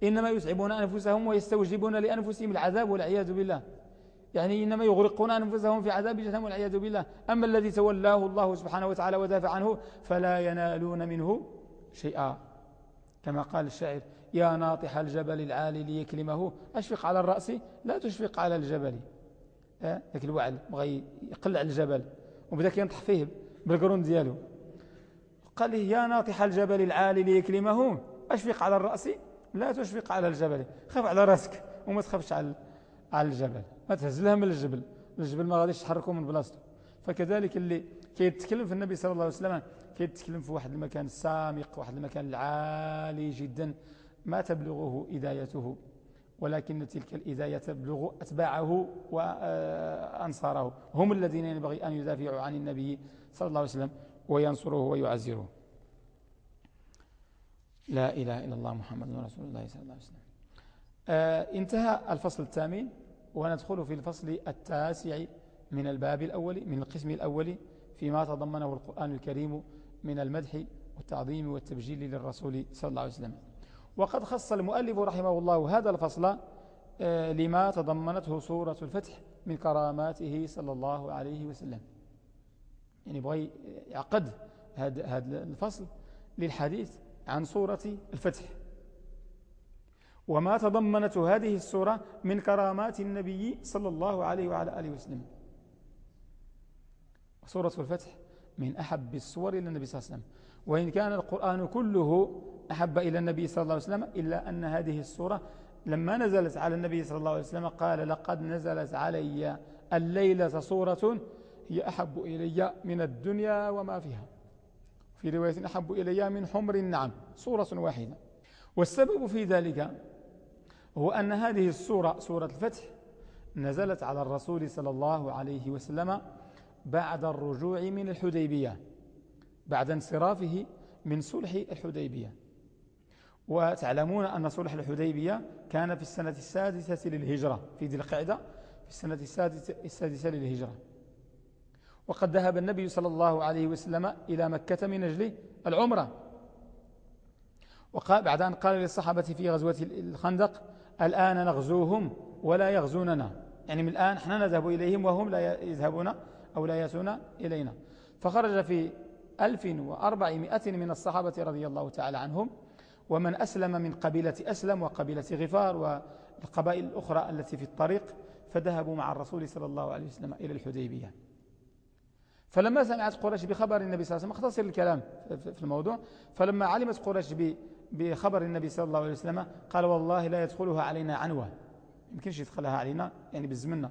A: إنما يتعبون أنفسهم ويستوجبون لأنفسهم العذاب والعياذ بالله يعني إنما يغرقون أنفسهم في عذاب جهنم والعياذ بالله أما الذي تولاه الله سبحانه وتعالى ودافع عنه فلا ينالون منه شيئا كما قال الشاعر يا ناطح الجبل العالي ليكلمه أشفق على الرأس لا تشفق على الجبل أه؟ ذاك الوعل بغى يقلع الجبل وبدا ينطح فيه بالقرون ديالو قال لي يا ناطح الجبل العالي ليكلمه أشفق على الرأس لا تشفق على الجبل خاف على راسك وما تخافش على على الجبل ما تهز لها من الجبل الجبل ما غاديش تحركو من بلاصته فكذلك اللي كيتكلم في النبي صلى الله عليه وسلم كيتكلم في واحد المكان السامق واحد المكان العالي جدا ما تبلغه إذايته ولكن تلك الإذاية تبلغ أتباعه وأنصاره هم الذين ينبغي أن يدافعوا عن النبي صلى الله عليه وسلم وينصره ويعزره لا إله إلا الله محمد رسول الله صلى الله عليه وسلم آه، انتهى الفصل الثامن وندخل في الفصل التاسع من الباب الأول من القسم الأول فيما تضمنه القرآن الكريم من المدح والتعظيم والتبجيل للرسول صلى الله عليه وسلم وقد خص المؤلف رحمه الله هذا الفصل آه، لما تضمنته سورة الفتح من كراماته صلى الله عليه وسلم يعني بغي يعقد هذا الفصل للحديث عن سورة الفتح وما تضمنته هذه السورة من كرامات النبي صلى الله عليه وعلى آله وسلم سورة الفتح من أحب السور إلى النبي صلى الله عليه وسلم وإن كان القرآن كله أحب إلى النبي صلى الله عليه وسلم إلا أن هذه السورة لما نزلت على النبي صلى الله عليه وسلم قال لقد نزلت علي الليلة سورة هي أحب إلي من الدنيا وما فيها في رواية أحب إلي من حمر النعم سورة واحدة والسبب في ذلك هو أن هذه السورة سورة الفتح نزلت على الرسول صلى الله عليه وسلم بعد الرجوع من الحديبية بعد انصرافه من صلح الحديبية وتعلمون أن صلح الحديبية كان في السنة السادسة للهجرة في ذي القعدة في السنة السادسة, السادسة للهجرة وقد ذهب النبي صلى الله عليه وسلم إلى مكة من أجل العمرة وقال بعد أن قال للصحابة في غزوة الخندق الآن نغزوهم ولا يغزوننا يعني من الآن نحن نذهب إليهم وهم لا يذهبون أو لا يأتون إلينا فخرج في 1400 من الصحابة رضي الله تعالى عنهم ومن أسلم من قبيلة أسلم وقبيلة غفار والقبائل الأخرى التي في الطريق فذهبوا مع الرسول صلى الله عليه وسلم إلى الحديبية فلما سمعت قريش بخبر النبي صلى الله عليه وسلم اختصر الكلام في الموضوع فلما علمت قريش بخبر النبي صلى الله عليه وسلم قال والله لا يدخلها علينا عنوة يمكنش يدخلها علينا يعني بالزمنة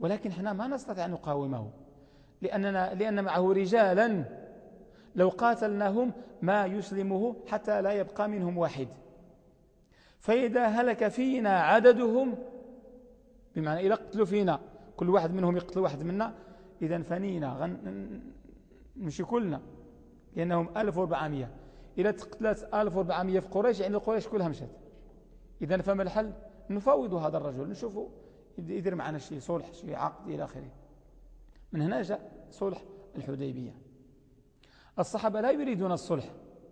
A: ولكن احنا ما نستطيع أن نقاومه لأننا لأن معه رجالا لو قاتلناهم ما يسلمه حتى لا يبقى منهم واحد فإذا هلك فينا عددهم بمعنى إذا قتلوا فينا كل واحد منهم يقتل واحد منا إذا فنينا غن... مش كلنا لأنهم 1400 إذا تقتلت 1400 في قريش يعني قريش كلها مشات إذا فما الحل نفاوض هذا الرجل نشوفه يدير معنا شي صلح شي عقد إلى آخره من هنا جاء صلح الحديبية الصحابة لا يريدون الصلح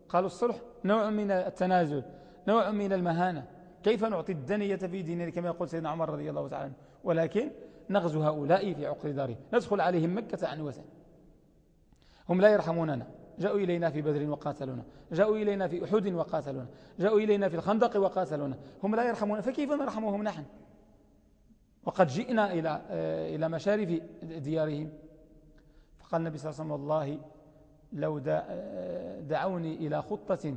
A: قالوا الصلح نوع من التنازل نوع من المهانة كيف نعطي الدنية في ديننا كما يقول سيدنا عمر رضي الله تعالى عنه ولكن نغزو هؤلاء في عقر دارهم ندخل عليهم مكة عنوة هم لا يرحموننا جاءوا إلينا في بدر وقاتلونا جاءوا إلينا في أحد وقاتلونا جاءوا إلينا في الخندق وقاتلونا هم لا يرحمون فكيف نرحمهم نحن وقد جئنا إلى آه، إلى مشارف ديارهم فقال النبي صلى الله عليه وسلم والله لو آه، دعوني إلى خطة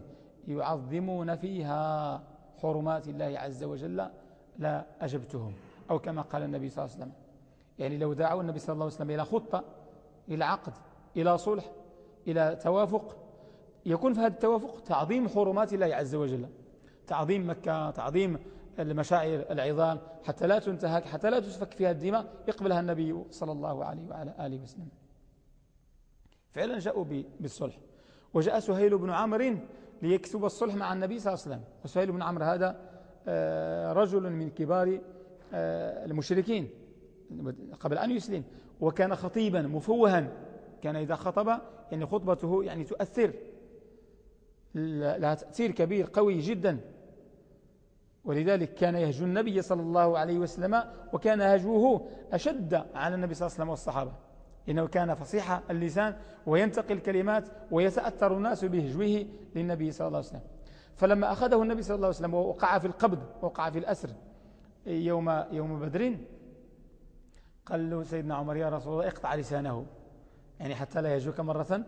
A: يعظمون فيها حرمات الله عز وجل لا أجبتهم أو كما قال النبي صلى الله عليه وسلم يعني لو دعوا النبي صلى الله عليه وسلم إلى خطة إلى عقد إلى صلح إلى توافق يكون في هذا التوافق تعظيم حرمات الله عز وجل تعظيم مكة تعظيم المشاعر العظام حتى لا تنتهك حتى لا تسفك فيها الدماء يقبلها النبي صلى الله عليه وعلى آله وسلم فعلا جاءوا بالصلح وجاء سهيل بن عمرو ليكتب الصلح مع النبي صلى الله عليه وسلم وسهيل بن عمرو هذا آه، رجل من كبار آه، المشركين قبل أن يسلم وكان خطيبا مفوها كان إذا خطب يعني خطبته يعني تؤثر لها تأثير كبير قوي جدا ولذلك كان يهجو النبي صلى الله عليه وسلم وكان هجوه أشد على النبي صلى الله عليه وسلم والصحابة لأنه كان فصيح اللسان وينتقي الكلمات ويتأثر الناس بهجوه للنبي صلى الله عليه وسلم فلما أخذه النبي صلى الله عليه وسلم ووقع في القبض ووقع في الأسر يوم, يوم بدر قال له سيدنا عمر يا رسول الله اقطع لسانه يعني حتى لا يجوك مرة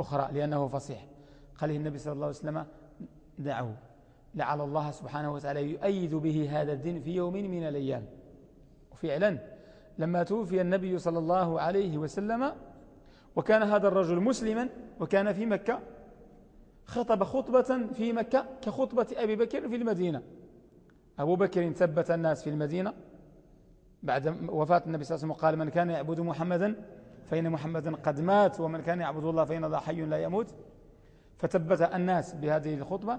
A: أخرى لأنه فصيح قال له النبي صلى الله عليه وسلم دعه لعل الله سبحانه وتعالى يؤيد به هذا الدين في يوم من الأيام وفعلا لما توفي النبي صلى الله عليه وسلم وكان هذا الرجل مسلما وكان في مكة خطب خطبة في مكة كخطبة أبي بكر في المدينة أبو بكر ثبت الناس في المدينة بعد وفاة النبي صلى الله عليه وسلم قال من كان يعبد محمدا فإن محمدا قد مات ومن كان يعبد الله فإن الله حي لا يموت فتبت الناس بهذه الخطبة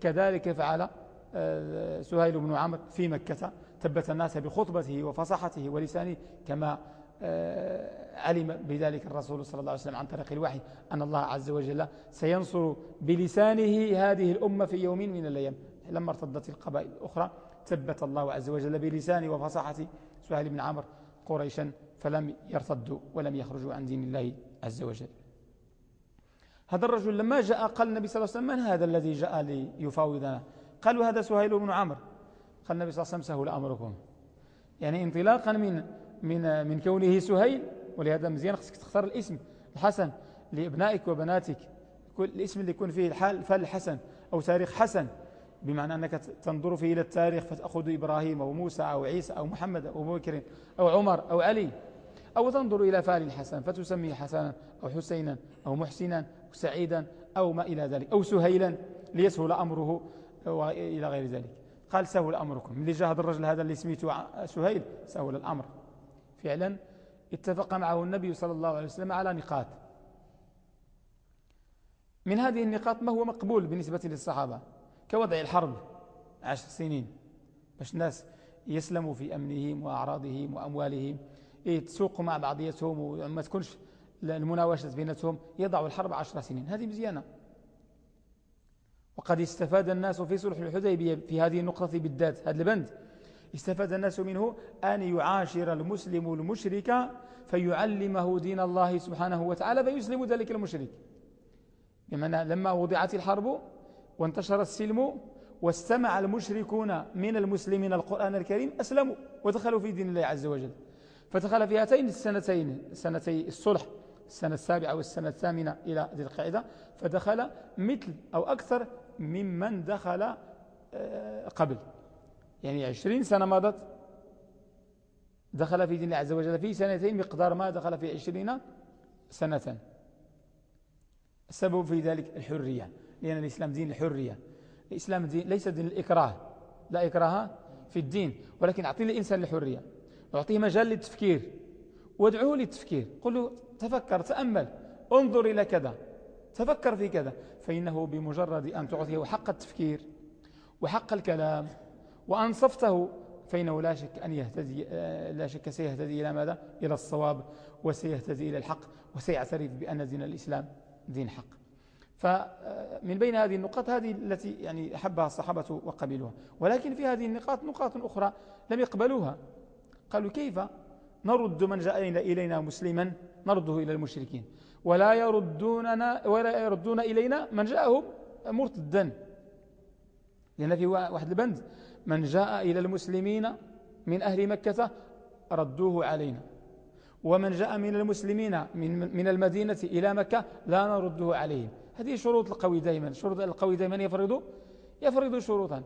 A: كذلك فعل آه، سهيل بن عمرو في مكة ثبت الناس بخطبته وفصحته ولسانه كما آه، علم بذلك الرسول صلى الله عليه وسلم عن طريق الوحي أن الله عز وجل سينصر بلسانه هذه الأمة في يوم من الأيام لما ارتدت القبائل الأخرى ثبت الله عز وجل بلسان وفصحته سهيل بن عمرو قريشا فلم يرتدوا ولم يخرجوا عن دين الله عز وجل هذا الرجل لما جاء قال النبي صلى الله عليه وسلم من هذا الذي جاء ليفاوضنا قالوا هذا سهيل بن عمرو قال النبي صلى الله عليه وسلم سهل أمركم يعني انطلاقا من من من كونه سهيل ولهذا مزيان خصك تختار الاسم الحسن لابنائك وبناتك كل الاسم اللي يكون فيه الحال فالحسن أو تاريخ حسن بمعنى أنك تنظر فيه إلى التاريخ فتأخذ إبراهيم أو موسى أو عيسى أو محمد أو بكر أو عمر أو علي أو تنظر إلى فال حسن فتسميه حسنا أو حسينا أو محسنا أو سعيدا أو ما إلى ذلك أو سهيلا ليسهل أمره وإلى غير ذلك قال سهل أمركم اللي جا هذا الرجل هذا اللي سميته سهيل سهل الأمر فعلا اتفق معه النبي صلى الله عليه وسلم على نقاط من هذه النقاط ما هو مقبول بالنسبة للصحابة كوضع الحرب عشر سنين باش الناس يسلموا في أمنهم وأعراضهم وأموالهم يتسوقوا إيه، مع بعضيتهم وما تكونش المناوشة بينتهم يضعوا الحرب عشر سنين هذه مزيانة وقد استفاد الناس في صلح الحديبية في هذه النقطة بالذات هذا البند استفاد الناس منه أن يعاشر المسلم المشرك فيعلمه دين الله سبحانه وتعالى فيسلم ذلك المشرك بمعنى لما وضعت الحرب وانتشر السلم واستمع المشركون من المسلمين القرآن الكريم أسلموا ودخلوا في دين الله عز وجل فدخل في هاتين السنتين سنتي الصلح السنة السابعة والسنة الثامنة إلى ذي القاعدة فدخل مثل أو أكثر ممن دخل آه، قبل يعني عشرين سنة مضت دخل في دين الله عز وجل في سنتين مقدار ما دخل في عشرين سنة السبب في ذلك الحرية لأن الإسلام دين الحرية الإسلام دين ليس دين الإكراه لا إكراه في الدين ولكن أعطي الإنسان الحرية أعطيه مجال للتفكير وادعوه للتفكير قل له تفكر تأمل انظر إلى كذا تفكر في كذا فإنه بمجرد أن تعطيه حق التفكير وحق الكلام وأنصفته فإنه لا شك أن يهتدي آه، لا شك سيهتدي إلى ماذا؟ إلى الصواب وسيهتدي إلى الحق وسيعترف بأن دين الإسلام دين حق فمن آه، بين هذه النقاط هذه التي يعني أحبها الصحابة وقبلوها ولكن في هذه النقاط نقاط أخرى لم يقبلوها قالوا كيف نرد من جاء إلينا مسلما نرده إلى المشركين ولا يردوننا ولا يردون إلينا من جاءهم مرتدا لأن في واحد البند من جاء إلى المسلمين من أهل مكة ردوه علينا ومن جاء من المسلمين من, من المدينة إلى مكة لا نرده عليهم هذه شروط القوي دائما شروط القوي دائما يفرض يفرض شروطا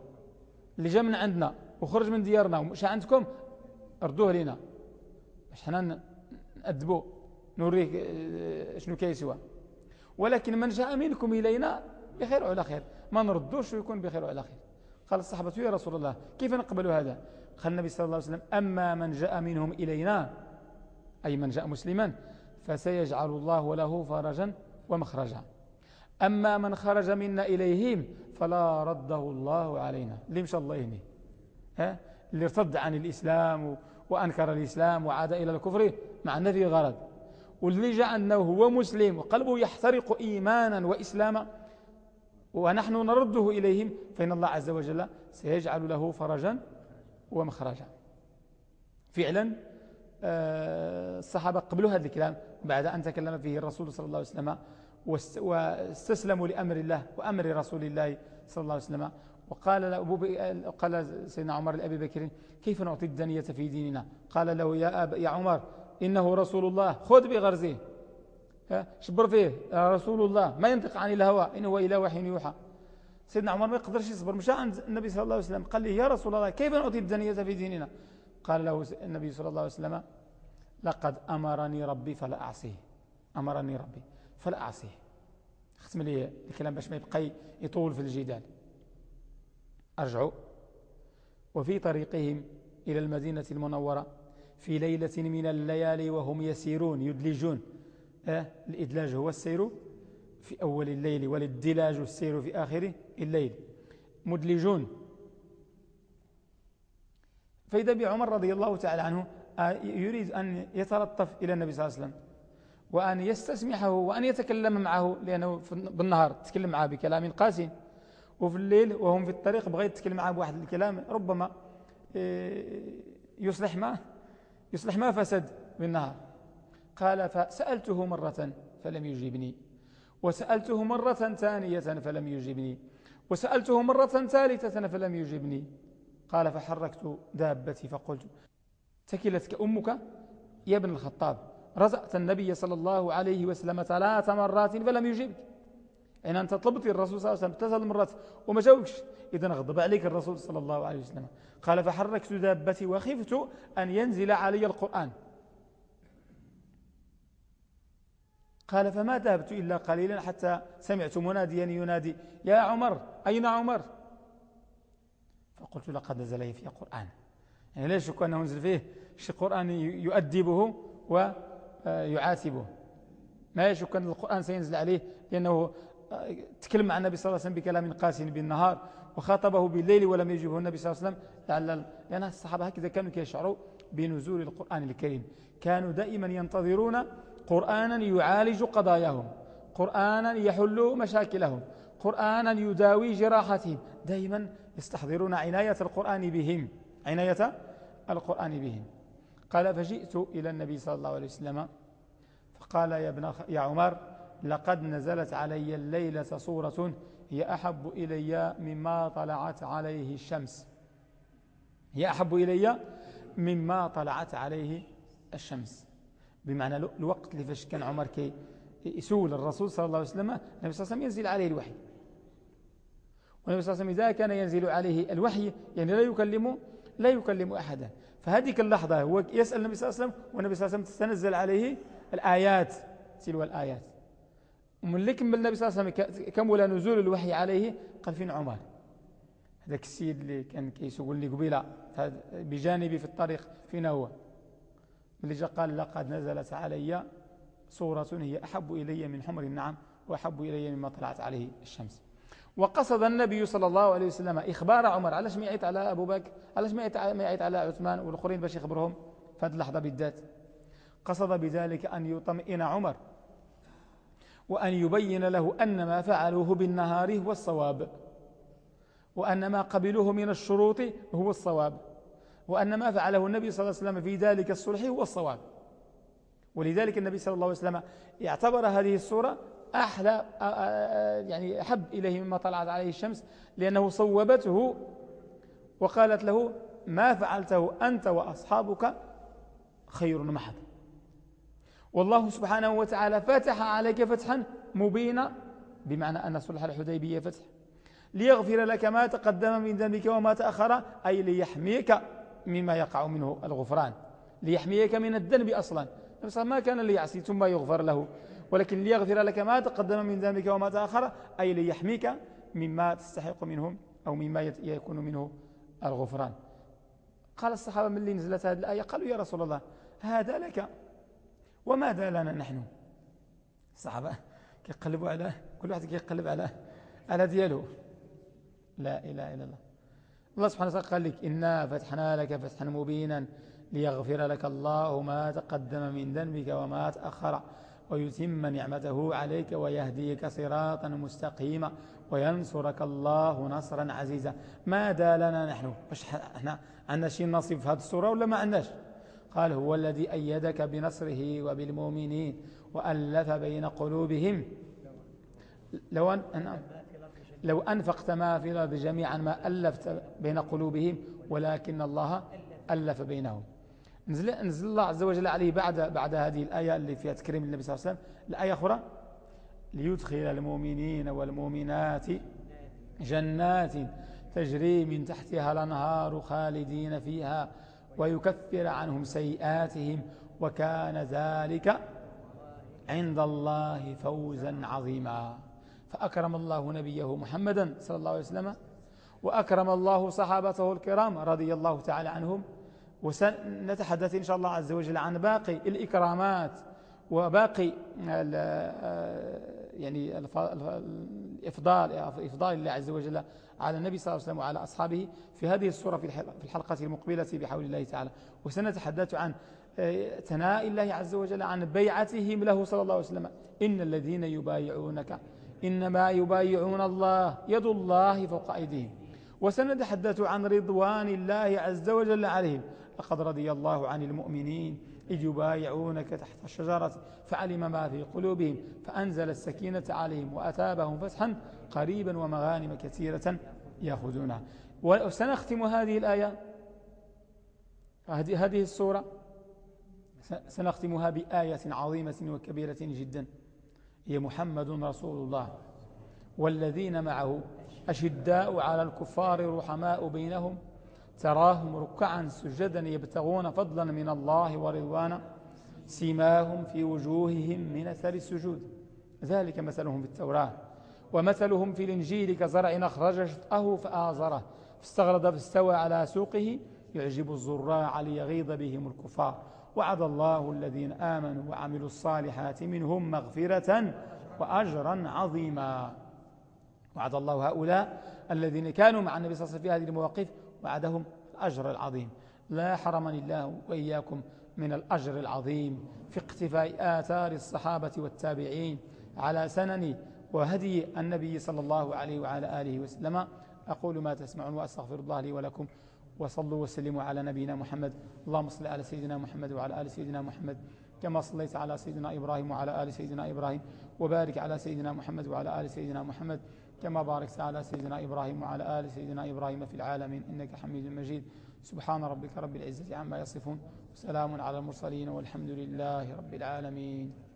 A: اللي جاء من عندنا وخرج من ديارنا ومشى عندكم ردوه لنا باش حنا نأدبوه نوريك آه، آه، شنو كيسوى ولكن من جاء منكم إلينا بخير وعلى خير ما نردوش ويكون بخير وعلى خير قال الصحابة يا رسول الله كيف نقبل هذا قال النبي صلى الله عليه وسلم أما من جاء منهم إلينا أي من جاء مسلما فسيجعل الله له فرجا ومخرجا أما من خرج منا إليهم فلا رده الله علينا اللي مشى الله يهني ها اللي ارتد عن الإسلام وأنكر الإسلام وعاد إلى الكفر مع النفي غرض ولج أنه هو مسلم وقلبه يحترق إيمانا وإسلاما ونحن نرده إليهم فإن الله عز وجل سيجعل له فرجا ومخرجا فعلا آه، الصحابة قبلوا هذا الكلام بعد أن تكلم فيه الرسول صلى الله عليه وسلم واستسلموا لأمر الله وأمر رسول الله صلى الله عليه وسلم وقال أبو قال سيدنا عمر لأبي بكر كيف نعطي الدنية في ديننا قال له يا, يا عمر إنه رسول الله خذ بغرزه شبر فيه آه، رسول الله ما ينطق عن الهوى إن هو إلا وحي يوحى سيدنا عمر ما يقدرش يصبر مشى عند النبي صلى الله عليه وسلم قال له يا رسول الله كيف نعطي الدنية في ديننا قال له النبي صلى الله عليه وسلم لقد أمرني ربي فلا أعصيه أمرني ربي فلا أعصيه ختم لي الكلام باش ما يبقى يطول في الجدال أرجعوا وفي طريقهم إلى المدينة المنورة في ليلة من الليالي وهم يسيرون يدلجون أه الإدلاج هو السير في أول الليل والادلاج السير في آخر الليل مدلجون فإذا بعمر رضي الله تعالى عنه آه، يريد أن يتلطف إلى النبي صلى الله عليه وسلم وأن يستسمحه وأن يتكلم معه لأنه بالنهار تكلم معه بكلام قاسي وفي الليل وهم في الطريق بغيت يتكلم معه بواحد الكلام ربما آه، يصلح معه يصلح ما فسد من نار قال فسألته مرة فلم يجبني وسألته مرة ثانية فلم يجبني وسألته مرة ثالثة فلم يجبني قال فحركت دابتي فقلت تكلتك أمك يا ابن الخطاب رزأت النبي صلى الله عليه وسلم ثلاث مرات فلم يجبك يعني أنت طلبت الرسول صلى الله عليه وسلم ثلاث مرات وما جاوبكش إذا غضب عليك الرسول صلى الله عليه وسلم قال فحركت دابتي وخفت أن ينزل علي القرآن قال فما ذهبت إلا قليلا حتى سمعت مناديا ينادي يا عمر أين عمر فقلت لقد نزل في قرآن يعني لا يشك أنه نزل فيه شيء قرآن يؤدبه ويعاتبه ما يشك أن القرآن سينزل عليه لأنه تكلم عن النبي صلى الله عليه وسلم بكلام قاس بالنهار وخاطبه بالليل ولم يجبه النبي صلى الله عليه وسلم لأن الصحابة هكذا كانوا يشعروا بنزول القرآن الكريم كانوا دائما ينتظرون قرآنا يعالج قضاياهم قرآنا يحل مشاكلهم قرآنا يداوي جراحتهم دائما يستحضرون عناية القرآن بهم عناية القرآن بهم قال فجئت إلى النبي صلى الله عليه وسلم فقال يا, ابن يا عمر لقد نزلت علي الليلة صورة هي أحب إلي مما طلعت عليه الشمس هي أحب إلي مما طلعت عليه الشمس بمعنى الوقت اللي فاش كان عمر كي يسول الرسول صلى الله عليه وسلم النبي صلى الله عليه وسلم ينزل عليه الوحي والنبي صلى الله عليه وسلم إذا كان ينزل عليه الوحي يعني لا يكلمه لا يكلم أحدا فهذيك اللحظة هو يسأل النبي صلى الله عليه وسلم والنبي صلى الله عليه وسلم تتنزل عليه الآيات تلو الآيات ومن اللي كمل النبي صلى الله عليه وسلم كمل نزول الوحي عليه قال فين عمر هذاك السيد اللي كان كيسول لي قبيله بجانبي في الطريق فين هو اللي جاء قال لقد نزلت علي صورة هي أحب إلي من حمر النعم وأحب إلي مما طلعت عليه الشمس وقصد النبي صلى الله عليه وسلم إخبار عمر علاش ما يعيط على أبو بكر علاش ما يعيط على عثمان والآخرين باش يخبرهم في هذه اللحظة بالذات قصد بذلك أن يطمئن عمر وأن يبين له أن ما فعلوه بالنهار هو الصواب وأن ما قبلوه من الشروط هو الصواب وأن ما فعله النبي صلى الله عليه وسلم في ذلك الصلح هو الصواب ولذلك النبي صلى الله عليه وسلم اعتبر هذه الصورة أحلى يعني أحب إليه مما طلعت عليه الشمس لأنه صوبته وقالت له ما فعلته أنت وأصحابك خير محض والله سبحانه وتعالى فتح عليك فتحا مبينا بمعنى أن صلح الحديبية فتح ليغفر لك ما تقدم من ذنبك وما تأخر أي ليحميك مما يقع منه الغفران ليحميك من الذنب أصلا ما كان ليعصي ثم يغفر له ولكن ليغفر لك ما تقدم من ذنبك وما تأخر أي ليحميك مما تستحق منهم أو مما يكون منه الغفران قال الصحابة من اللي نزلت هذه الآية قالوا يا رسول الله هذا لك وماذا لنا نحن الصحابة كيقلبوا على كل واحد كيقلب على على دياله لا إله إلا الله الله سبحانه وتعالى قال لك إنا فتحنا لك فتحا مبينا ليغفر لك الله ما تقدم من ذنبك وما تأخر ويتم نعمته عليك ويهديك صراطا مستقيما وينصرك الله نصرا عزيزا ماذا لنا نحن واش احنا عندنا شي نصيب في هذه الصورة ولا ما عندناش قال هو الذي أيدك بنصره وبالمؤمنين وألف بين قلوبهم لو أن نعم. لو أنفقت ما في الأرض جميعا ما ألفت بين قلوبهم ولكن الله ألف بينهم نزل, نزل الله عز وجل عليه بعد بعد هذه الآية اللي فيها تكريم النبي صلى الله عليه وسلم الآية أخرى ليدخل المؤمنين والمؤمنات جنات تجري من تحتها الأنهار خالدين فيها ويكفر عنهم سيئاتهم وكان ذلك عند الله فوزا عظيما فأكرم الله نبيه محمدا صلى الله عليه وسلم وأكرم الله صحابته الكرام رضي الله تعالى عنهم وسنتحدث إن شاء الله عز وجل عن باقي الإكرامات وباقي آه، يعني الإفضال إفضال الله عز وجل على النبي صلى الله عليه وسلم وعلى أصحابه في هذه الصورة في الحلقة المقبلة بحول الله تعالى وسنتحدث عن آه، ثناء الله عز وجل عن بيعتهم له صلى الله عليه وسلم إن الذين يبايعونك إنما يبايعون الله يد الله فوق أيديهم وسنتحدث عن رضوان الله عز وجل عليهم لقد رضي الله عن المؤمنين إذ يبايعونك تحت الشجرة فعلم ما في قلوبهم فأنزل السكينة عليهم وأتابهم فتحا قريبا ومغانم كثيرة يأخذونها وسنختم هذه الآية هذه الصورة سنختمها بآية عظيمة وكبيرة جدا هي محمد رسول الله والذين معه أشداء على الكفار رحماء بينهم تراهم ركعا سجدا يبتغون فضلا من الله ورضوانا سيماهم في وجوههم من أثر السجود ذلك مثلهم في التوراة ومثلهم في الإنجيل كزرع أخرج شطأه فآزره فاستغرد فاستوى على سوقه يعجب الزراع ليغيظ بهم الكفار وعد الله الذين آمنوا وعملوا الصالحات منهم مغفرة وأجرا عظيما وعد الله هؤلاء الذين كانوا مع النبي صلى الله عليه وسلم في هذه المواقف بعدهم الأجر العظيم لا حرمني الله وإياكم من الأجر العظيم في اقتفاء آثار الصحابة والتابعين على سنن وهدي النبي صلى الله عليه وعلى آله وسلم أقول ما تسمعون وأستغفر الله لي ولكم وصلوا وسلموا على نبينا محمد اللهم صل على سيدنا محمد وعلى آل سيدنا محمد كما صليت على سيدنا إبراهيم وعلى آل سيدنا إبراهيم وبارك على سيدنا محمد وعلى آل سيدنا محمد كما باركت على سيدنا إبراهيم وعلى آل سيدنا إبراهيم في العالمين إنك حميد مجيد سبحان ربك رب العزة عما يصفون وسلام على المرسلين والحمد لله رب العالمين